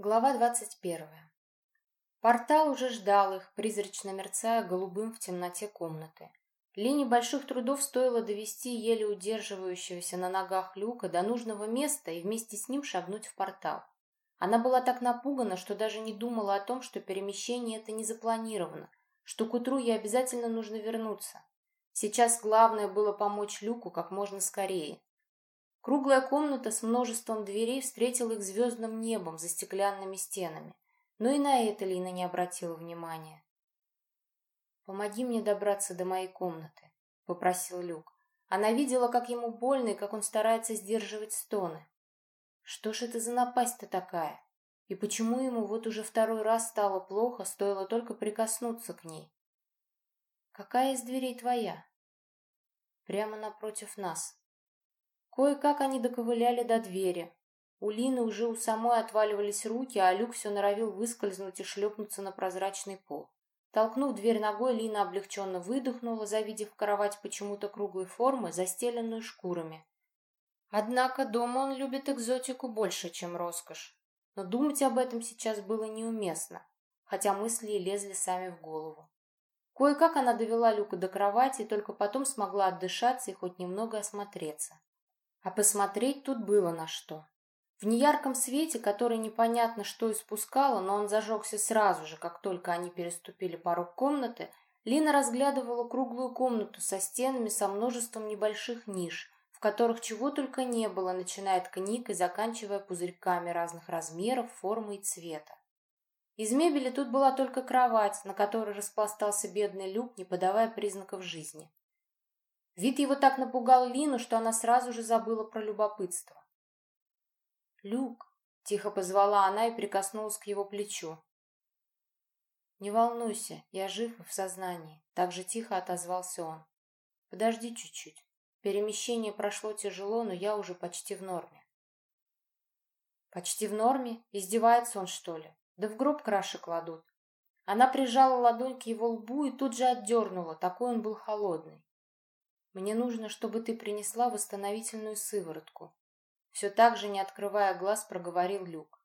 Глава двадцать первая. Портал уже ждал их, призрачно мерцая голубым в темноте комнаты. Лине больших трудов стоило довести еле удерживающегося на ногах люка до нужного места и вместе с ним шагнуть в портал. Она была так напугана, что даже не думала о том, что перемещение это не запланировано, что к утру ей обязательно нужно вернуться. Сейчас главное было помочь Люку как можно скорее. Круглая комната с множеством дверей встретила их звездным небом за стеклянными стенами, но и на это Лина не обратила внимания. «Помоги мне добраться до моей комнаты», — попросил Люк. Она видела, как ему больно и как он старается сдерживать стоны. Что ж это за напасть-то такая? И почему ему вот уже второй раз стало плохо, стоило только прикоснуться к ней? Какая из дверей твоя? Прямо напротив нас. Кое-как они доковыляли до двери. У Лины уже у самой отваливались руки, а Люк все норовил выскользнуть и шлепнуться на прозрачный пол. Толкнув дверь ногой, Лина облегченно выдохнула, завидев кровать почему-то круглой формы, застеленную шкурами. Однако дома он любит экзотику больше, чем роскошь. Но думать об этом сейчас было неуместно, хотя мысли и лезли сами в голову. Кое-как она довела Люка до кровати и только потом смогла отдышаться и хоть немного осмотреться. А посмотреть тут было на что. В неярком свете, который непонятно что испускало, но он зажегся сразу же, как только они переступили порог комнаты, Лина разглядывала круглую комнату со стенами со множеством небольших ниш, в которых чего только не было, начиная от книг и заканчивая пузырьками разных размеров, формы и цвета. Из мебели тут была только кровать, на которой распластался бедный люк, не подавая признаков жизни. Вид его так напугал Лину, что она сразу же забыла про любопытство. «Люк!» — тихо позвала она и прикоснулась к его плечу. «Не волнуйся, я жив и в сознании», — так же тихо отозвался он. «Подожди чуть-чуть. Перемещение прошло тяжело, но я уже почти в норме». «Почти в норме? Издевается он, что ли? Да в гроб краши кладут». Она прижала ладонь к его лбу и тут же отдернула, такой он был холодный. Мне нужно, чтобы ты принесла восстановительную сыворотку. Все так же, не открывая глаз, проговорил Люк.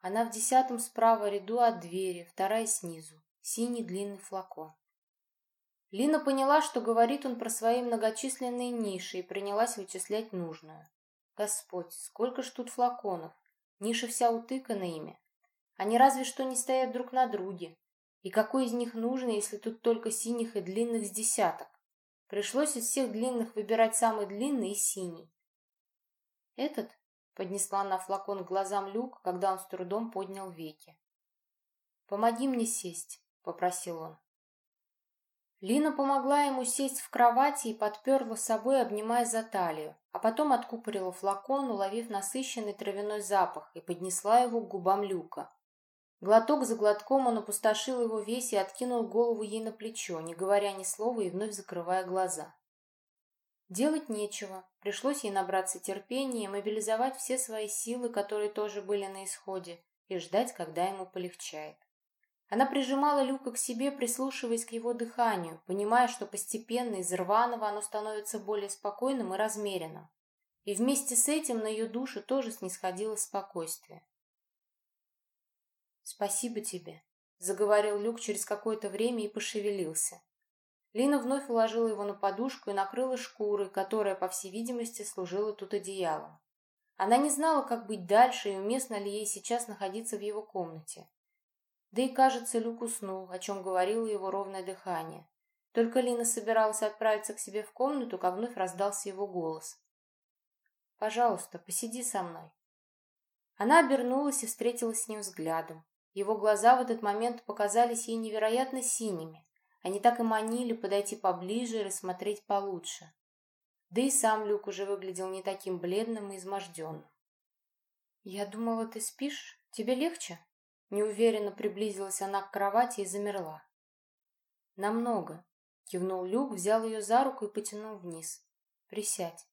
Она в десятом справа ряду от двери, вторая снизу. Синий длинный флакон. Лина поняла, что говорит он про свои многочисленные ниши и принялась вычислять нужную. Господь, сколько ж тут флаконов! Ниша вся утыкана ими. Они разве что не стоят друг на друге. И какой из них нужен, если тут только синих и длинных с десяток? Пришлось из всех длинных выбирать самый длинный и синий. «Этот?» — поднесла на флакон к глазам Люк, когда он с трудом поднял веки. «Помоги мне сесть», — попросил он. Лина помогла ему сесть в кровати и подперла собой, обнимая за талию, а потом откупорила флакон, уловив насыщенный травяной запах, и поднесла его к губам Люка. Глоток за глотком он опустошил его весь и откинул голову ей на плечо, не говоря ни слова и вновь закрывая глаза. Делать нечего. Пришлось ей набраться терпения, мобилизовать все свои силы, которые тоже были на исходе, и ждать, когда ему полегчает. Она прижимала Люка к себе, прислушиваясь к его дыханию, понимая, что постепенно из рваного оно становится более спокойным и размеренным. И вместе с этим на ее душу тоже снисходило спокойствие. «Спасибо тебе», — заговорил Люк через какое-то время и пошевелился. Лина вновь уложила его на подушку и накрыла шкурой, которая, по всей видимости, служила тут одеялом. Она не знала, как быть дальше и уместно ли ей сейчас находиться в его комнате. Да и, кажется, Люк уснул, о чем говорило его ровное дыхание. Только Лина собиралась отправиться к себе в комнату, как вновь раздался его голос. «Пожалуйста, посиди со мной». Она обернулась и встретилась с ним взглядом. Его глаза в этот момент показались ей невероятно синими. Они так и манили подойти поближе и рассмотреть получше. Да и сам Люк уже выглядел не таким бледным и изможденным. «Я думала, ты спишь? Тебе легче?» Неуверенно приблизилась она к кровати и замерла. «Намного», — кивнул Люк, взял ее за руку и потянул вниз. «Присядь».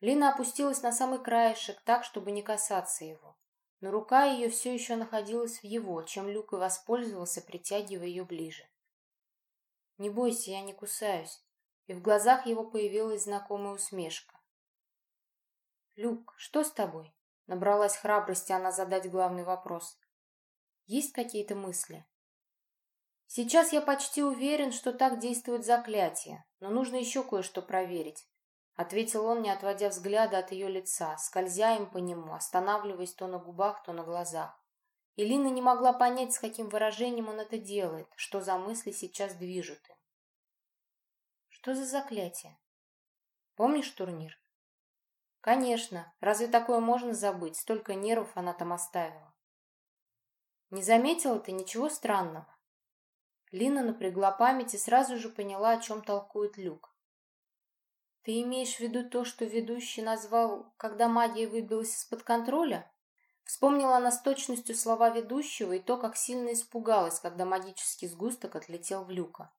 Лина опустилась на самый краешек так, чтобы не касаться его но рука ее все еще находилась в его, чем Люк и воспользовался, притягивая ее ближе. «Не бойся, я не кусаюсь», и в глазах его появилась знакомая усмешка. «Люк, что с тобой?» Набралась храбрости она задать главный вопрос. Есть какие-то мысли? Сейчас я почти уверен, что так действует заклятие, но нужно еще кое-что проверить. Ответил он, не отводя взгляда от ее лица, скользя им по нему, останавливаясь то на губах, то на глазах. Илина не могла понять, с каким выражением он это делает, что за мысли сейчас движут им. Что за заклятие? Помнишь турнир? Конечно, разве такое можно забыть? Столько нервов она там оставила. Не заметила ты ничего странного? Лина напрягла память и сразу же поняла, о чем толкует Люк. Ты имеешь в виду то, что ведущий назвал, когда магия выбилась из-под контроля? Вспомнила она с точностью слова ведущего и то, как сильно испугалась, когда магический сгусток отлетел в люка.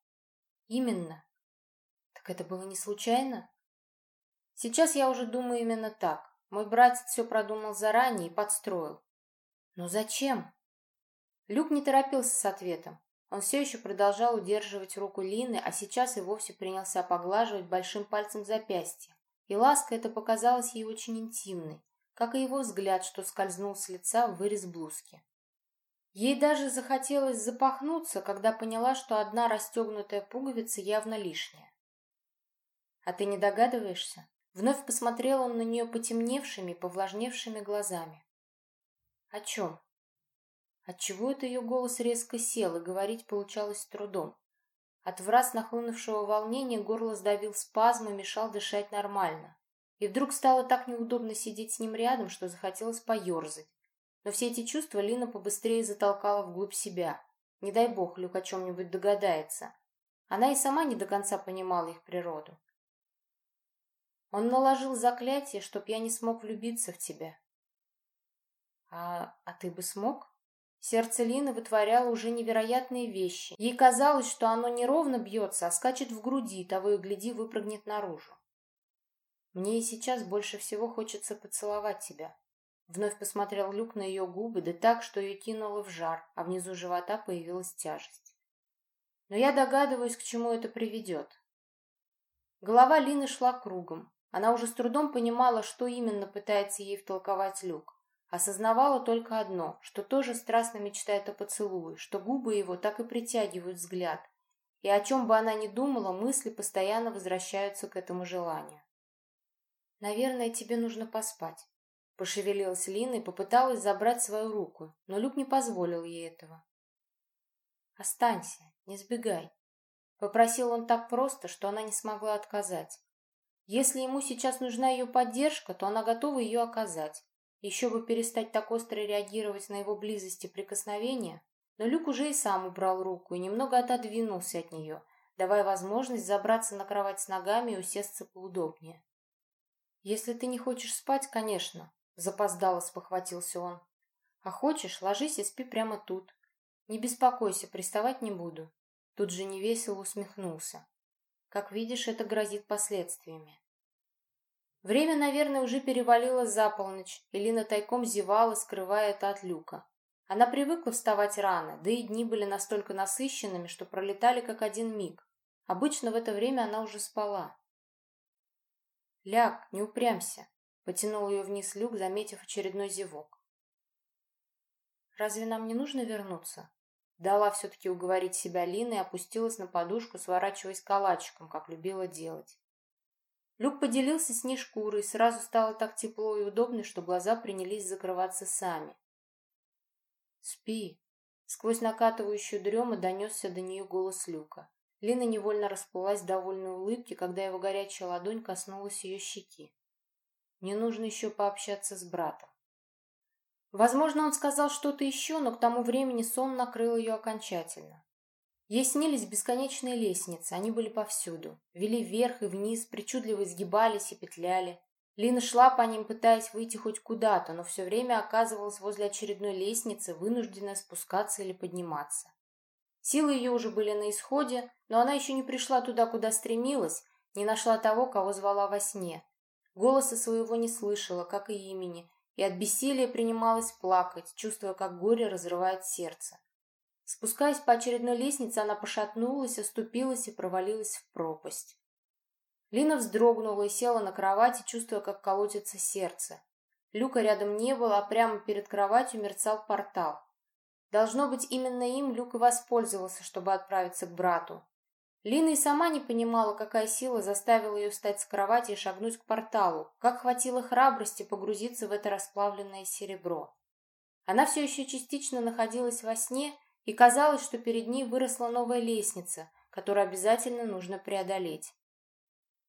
Именно. Так это было не случайно? Сейчас я уже думаю именно так. Мой братец все продумал заранее и подстроил. Но зачем? Люк не торопился с ответом. Он все еще продолжал удерживать руку Лины, а сейчас и вовсе принялся поглаживать большим пальцем запястье. И ласка эта показалась ей очень интимной, как и его взгляд, что скользнул с лица в вырез блузки. Ей даже захотелось запахнуться, когда поняла, что одна расстегнутая пуговица явно лишняя. «А ты не догадываешься?» Вновь посмотрел он на нее потемневшими, повлажневшими глазами. «О чем?» Отчего это ее голос резко сел, и говорить получалось с трудом. От враз нахлынувшего волнения горло сдавил спазм и мешал дышать нормально. И вдруг стало так неудобно сидеть с ним рядом, что захотелось поерзать. Но все эти чувства Лина побыстрее затолкала вглубь себя. Не дай бог, Люк о чем-нибудь догадается. Она и сама не до конца понимала их природу. Он наложил заклятие, чтоб я не смог влюбиться в тебя. А, а ты бы смог? Сердце Лины вытворяло уже невероятные вещи. Ей казалось, что оно не ровно бьется, а скачет в груди, того и гляди, выпрыгнет наружу. Мне и сейчас больше всего хочется поцеловать тебя. Вновь посмотрел Люк на ее губы, да так, что ее кинуло в жар, а внизу живота появилась тяжесть. Но я догадываюсь, к чему это приведет. Голова Лины шла кругом. Она уже с трудом понимала, что именно пытается ей втолковать Люк. Осознавала только одно, что тоже страстно мечтает о поцелуе, что губы его так и притягивают взгляд. И о чем бы она ни думала, мысли постоянно возвращаются к этому желанию. «Наверное, тебе нужно поспать», — пошевелилась Лина и попыталась забрать свою руку, но Люк не позволил ей этого. «Останься, не сбегай», — попросил он так просто, что она не смогла отказать. Если ему сейчас нужна ее поддержка, то она готова ее оказать. Еще бы перестать так остро реагировать на его близость и прикосновения, но Люк уже и сам убрал руку и немного отодвинулся от нее, давая возможность забраться на кровать с ногами и усесться поудобнее. «Если ты не хочешь спать, конечно», — запоздало спохватился он. «А хочешь, ложись и спи прямо тут. Не беспокойся, приставать не буду». Тут же невесело усмехнулся. «Как видишь, это грозит последствиями». Время, наверное, уже перевалило за полночь, и Лина тайком зевала, скрывая это от люка. Она привыкла вставать рано, да и дни были настолько насыщенными, что пролетали как один миг. Обычно в это время она уже спала. «Ляг, не упрямься», — потянул ее вниз люк, заметив очередной зевок. «Разве нам не нужно вернуться?» Дала все-таки уговорить себя Лина и опустилась на подушку, сворачиваясь калачиком, как любила делать. Люк поделился с ней шкурой, сразу стало так тепло и удобно, что глаза принялись закрываться сами. «Спи!» Сквозь накатывающую дрему донесся до нее голос Люка. Лина невольно расплылась в довольной улыбке, когда его горячая ладонь коснулась ее щеки. Мне нужно еще пообщаться с братом. Возможно, он сказал что-то еще, но к тому времени сон накрыл ее окончательно. Ей снились бесконечные лестницы, они были повсюду. Вели вверх и вниз, причудливо изгибались и петляли. Лина шла по ним, пытаясь выйти хоть куда-то, но все время оказывалась возле очередной лестницы, вынужденная спускаться или подниматься. Силы ее уже были на исходе, но она еще не пришла туда, куда стремилась, не нашла того, кого звала во сне. Голоса своего не слышала, как и имени, и от бессилия принималась плакать, чувствуя, как горе разрывает сердце. Спускаясь по очередной лестнице, она пошатнулась, оступилась и провалилась в пропасть. Лина вздрогнула и села на кровати, чувствуя, как колотится сердце. Люка рядом не было, а прямо перед кроватью мерцал портал. Должно быть, именно им Люк и воспользовался, чтобы отправиться к брату. Лина и сама не понимала, какая сила заставила ее встать с кровати и шагнуть к порталу, как хватило храбрости погрузиться в это расплавленное серебро. Она все еще частично находилась во сне, и казалось, что перед ней выросла новая лестница, которую обязательно нужно преодолеть.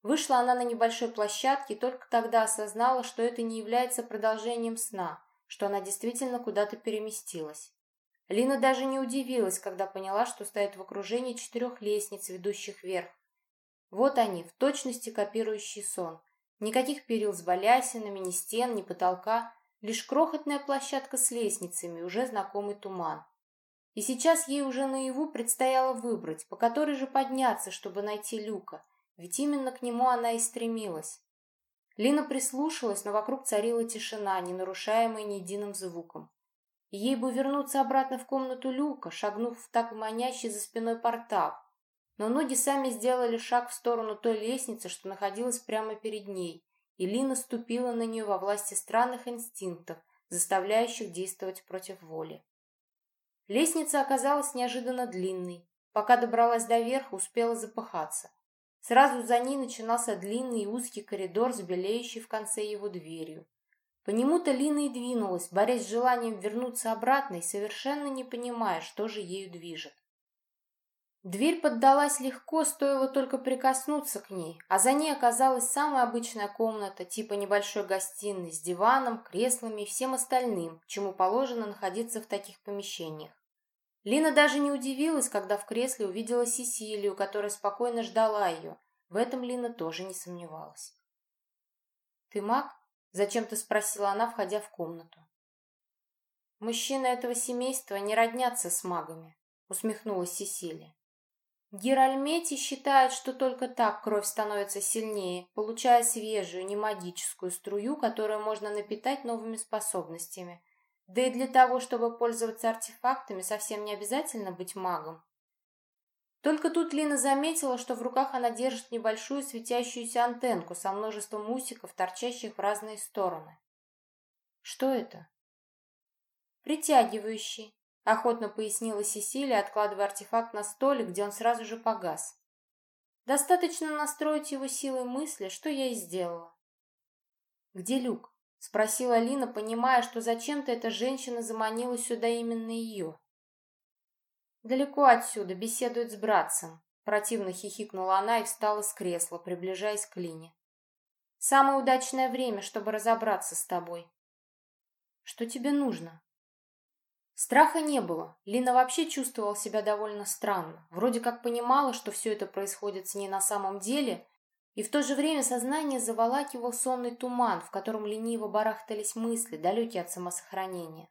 Вышла она на небольшой площадке и только тогда осознала, что это не является продолжением сна, что она действительно куда-то переместилась. Лина даже не удивилась, когда поняла, что стоит в окружении четырех лестниц, ведущих вверх. Вот они, в точности копирующий сон. Никаких перил с балясинами, ни стен, ни потолка, лишь крохотная площадка с лестницами, уже знакомый туман. И сейчас ей уже наяву предстояло выбрать, по которой же подняться, чтобы найти люка, ведь именно к нему она и стремилась. Лина прислушалась, но вокруг царила тишина, не нарушаемая ни единым звуком. Ей бы вернуться обратно в комнату люка, шагнув в так манящий за спиной портал. Но ноги сами сделали шаг в сторону той лестницы, что находилась прямо перед ней, и Лина ступила на нее во власти странных инстинктов, заставляющих действовать против воли. Лестница оказалась неожиданно длинной. Пока добралась до верха, успела запыхаться. Сразу за ней начинался длинный узкий коридор с белеющей в конце его дверью. По нему-то Лина и двинулась, борясь с желанием вернуться обратно и совершенно не понимая, что же ею движет. Дверь поддалась легко, стоило только прикоснуться к ней, а за ней оказалась самая обычная комната, типа небольшой гостиной, с диваном, креслами и всем остальным, чему положено находиться в таких помещениях. Лина даже не удивилась, когда в кресле увидела Сесилию, которая спокойно ждала ее. В этом Лина тоже не сомневалась. «Ты маг?» – зачем-то спросила она, входя в комнату. «Мужчины этого семейства не роднятся с магами», – усмехнулась Сесилия. Геральмети считает, что только так кровь становится сильнее, получая свежую, не магическую струю, которую можно напитать новыми способностями. Да и для того, чтобы пользоваться артефактами, совсем не обязательно быть магом. Только тут Лина заметила, что в руках она держит небольшую светящуюся антенку со множеством усиков, торчащих в разные стороны. Что это? Притягивающий, — охотно пояснила Сесилия, откладывая артефакт на столик, где он сразу же погас. «Достаточно настроить его силой мысли, что я и сделала». «Где Люк?» — спросила Алина, понимая, что зачем-то эта женщина заманила сюда именно ее. «Далеко отсюда, беседует с братцем», — противно хихикнула она и встала с кресла, приближаясь к Лине. «Самое удачное время, чтобы разобраться с тобой». «Что тебе нужно?» Страха не было. Лина вообще чувствовала себя довольно странно. Вроде как понимала, что все это происходит с ней на самом деле, и в то же время сознание заволакивал сонный туман, в котором лениво барахтались мысли, далекие от самосохранения.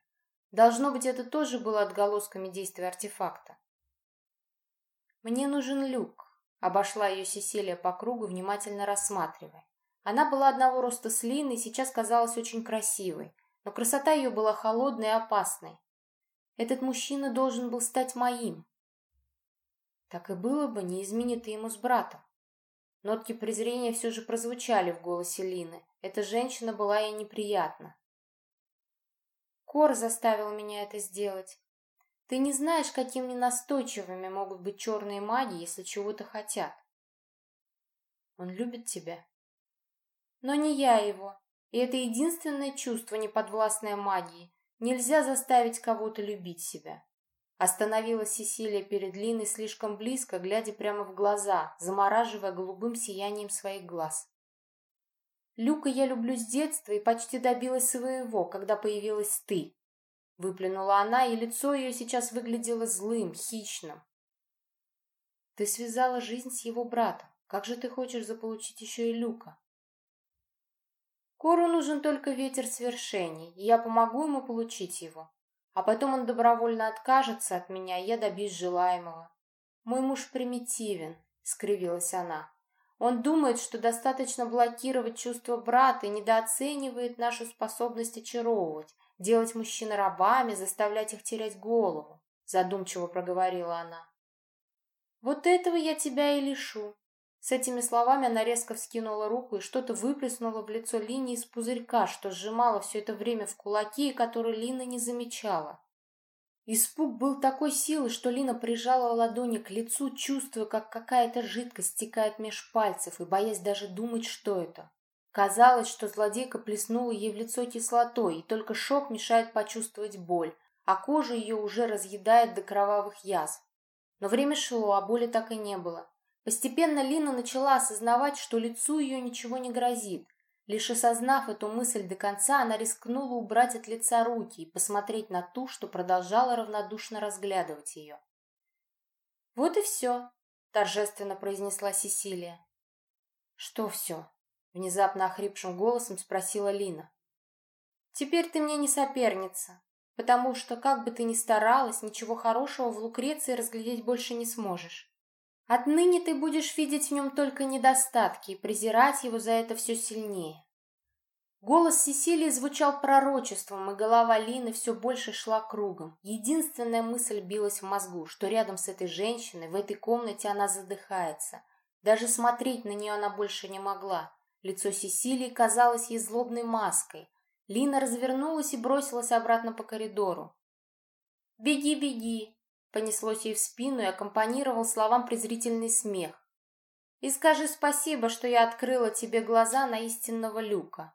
Должно быть, это тоже было отголосками действия артефакта. «Мне нужен люк», — обошла ее Сесилия по кругу, внимательно рассматривая. Она была одного роста с Линой и сейчас казалась очень красивой, но красота ее была холодной и опасной. Этот мужчина должен был стать моим. Так и было бы, не изменит ему с братом. Нотки презрения все же прозвучали в голосе Лины. Эта женщина была ей неприятна. Кор заставил меня это сделать. Ты не знаешь, какими настойчивыми могут быть черные маги, если чего-то хотят. Он любит тебя. Но не я его. И это единственное чувство, неподвластное магии, Нельзя заставить кого-то любить себя. Остановилась Сесилия перед Линой слишком близко, глядя прямо в глаза, замораживая голубым сиянием своих глаз. «Люка я люблю с детства и почти добилась своего, когда появилась ты», — выплюнула она, и лицо ее сейчас выглядело злым, хищным. «Ты связала жизнь с его братом. Как же ты хочешь заполучить еще и Люка?» Кору нужен только ветер свершений, и я помогу ему получить его. А потом он добровольно откажется от меня, и я добьюсь желаемого. Мой муж примитивен, — скривилась она. Он думает, что достаточно блокировать чувства брата и недооценивает нашу способность очаровывать, делать мужчин рабами, заставлять их терять голову, — задумчиво проговорила она. Вот этого я тебя и лишу. С этими словами она резко вскинула руку и что-то выплеснула в лицо Лине из пузырька, что сжимала все это время в кулаки и который Лина не замечала. Испуг был такой силы, что Лина прижала ладони к лицу, чувствуя, как какая-то жидкость стекает меж пальцев и боясь даже думать, что это. Казалось, что злодейка плеснула ей в лицо кислотой, и только шок мешает почувствовать боль, а кожа ее уже разъедает до кровавых язв. Но время шло, а боли так и не было. Постепенно Лина начала осознавать, что лицу ее ничего не грозит. Лишь осознав эту мысль до конца, она рискнула убрать от лица руки и посмотреть на ту, что продолжала равнодушно разглядывать ее. «Вот и все», — торжественно произнесла Сесилия. «Что все?» — внезапно охрипшим голосом спросила Лина. «Теперь ты мне не соперница, потому что, как бы ты ни старалась, ничего хорошего в Лукреции разглядеть больше не сможешь. Отныне ты будешь видеть в нем только недостатки и презирать его за это все сильнее. Голос Сесилии звучал пророчеством, и голова Лины все больше шла кругом. Единственная мысль билась в мозгу, что рядом с этой женщиной, в этой комнате она задыхается. Даже смотреть на нее она больше не могла. Лицо Сесилии казалось ей злобной маской. Лина развернулась и бросилась обратно по коридору. «Беги, беги!» Понеслось ей в спину и аккомпанировал словам презрительный смех. «И скажи спасибо, что я открыла тебе глаза на истинного Люка».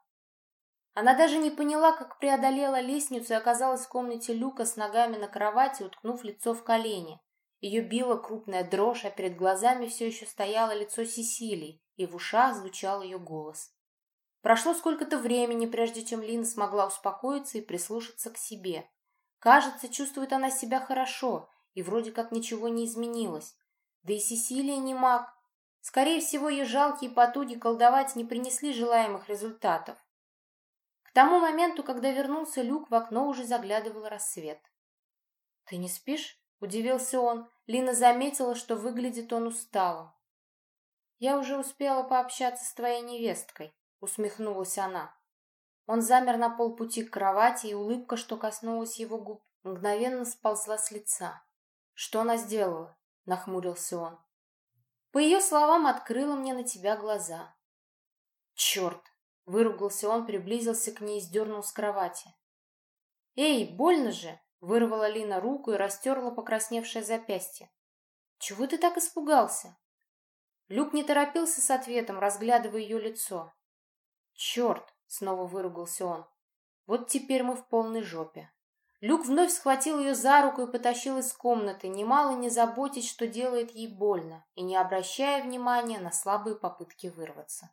Она даже не поняла, как преодолела лестницу и оказалась в комнате Люка с ногами на кровати, уткнув лицо в колени. Ее била крупная дрожь, а перед глазами все еще стояло лицо Сесилии, и в ушах звучал ее голос. Прошло сколько-то времени, прежде чем Лина смогла успокоиться и прислушаться к себе. Кажется, чувствует она себя хорошо, и вроде как ничего не изменилось. Да и Сесилия не маг. Скорее всего, ее жалкие потуги колдовать не принесли желаемых результатов. К тому моменту, когда вернулся Люк, в окно уже заглядывал рассвет. «Ты не спишь?» — удивился он. Лина заметила, что выглядит он усталым. «Я уже успела пообщаться с твоей невесткой», — усмехнулась она. Он замер на полпути к кровати, и улыбка, что коснулась его губ, мгновенно сползла с лица. «Что она сделала?» — нахмурился он. «По ее словам, открыла мне на тебя глаза». «Черт!» — выругался он, приблизился к ней и сдернул с кровати. «Эй, больно же!» — вырвала Лина руку и растерла покрасневшее запястье. «Чего ты так испугался?» Люк не торопился с ответом, разглядывая ее лицо. «Черт!» — снова выругался он. «Вот теперь мы в полной жопе». Люк вновь схватил ее за руку и потащил из комнаты, немало не заботясь, что делает ей больно, и не обращая внимания на слабые попытки вырваться.